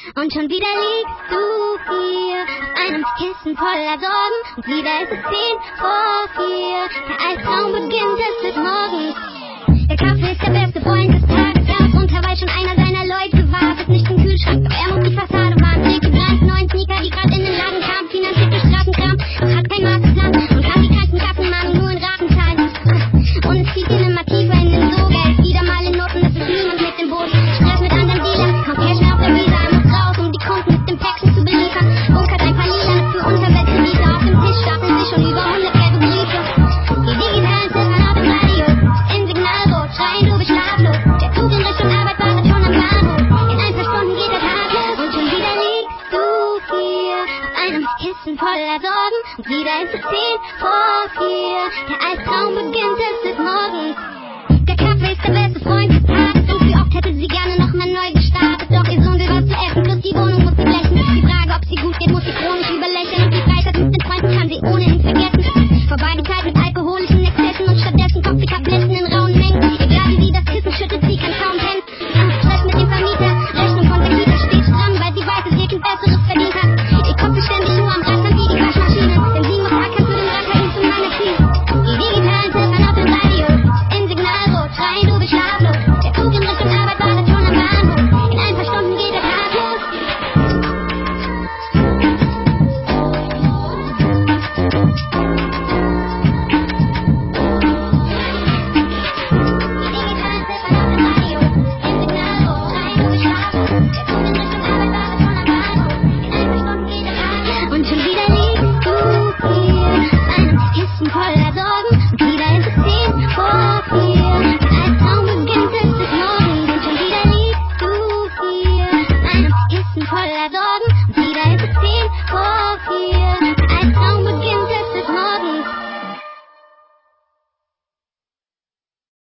Und schon wieder liegst du hier auf einem Kissen voller Sorgen. Und wieder ist es zehn vor vier. Der Albtraum beginnt, es wird morgen. Der Kaffee ist der beste Freund des Tages. Er ist runter, weil schon einer seiner Leute wartet. Nicht im Kühlschrank, doch er muss die Fassade wahren. Trägt die brandneuen Sneaker, die gerade in den Laden kamen. Finanziert durch Straßenkram, doch hat kein Masterplan. Und kann die kranken Kassenmann nur in Raten zahlen. Und es zieht ihn immer tiefer in den Sog. Kissen voller Sorgen. Und wieder ist es zehn vor vier. Der Albtraum